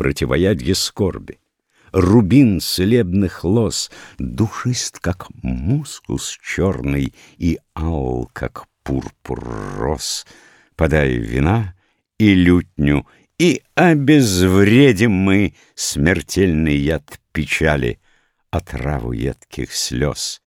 противоядье скорби. Рубин целебных лос, душист, как мускус черный, И ал, как пурпур рос. Подай вина и лютню, и обезвредим мы Смертельный яд печали, Отраву едких слез.